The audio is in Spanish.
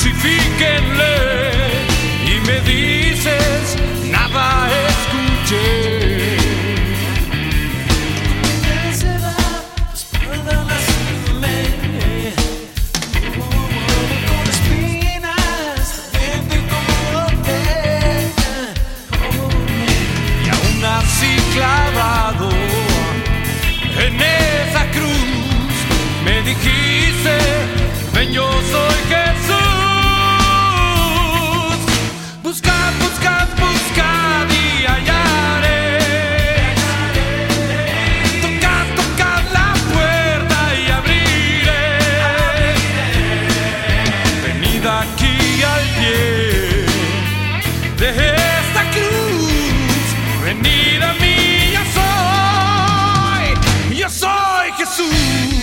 crucifíquenle y me dices, nada escuché. clavado en esa cruz. Me dijiste, ven yo soy. aquí al pie de esta cruz. Venid a mí, yo soy, yo soy Jesús.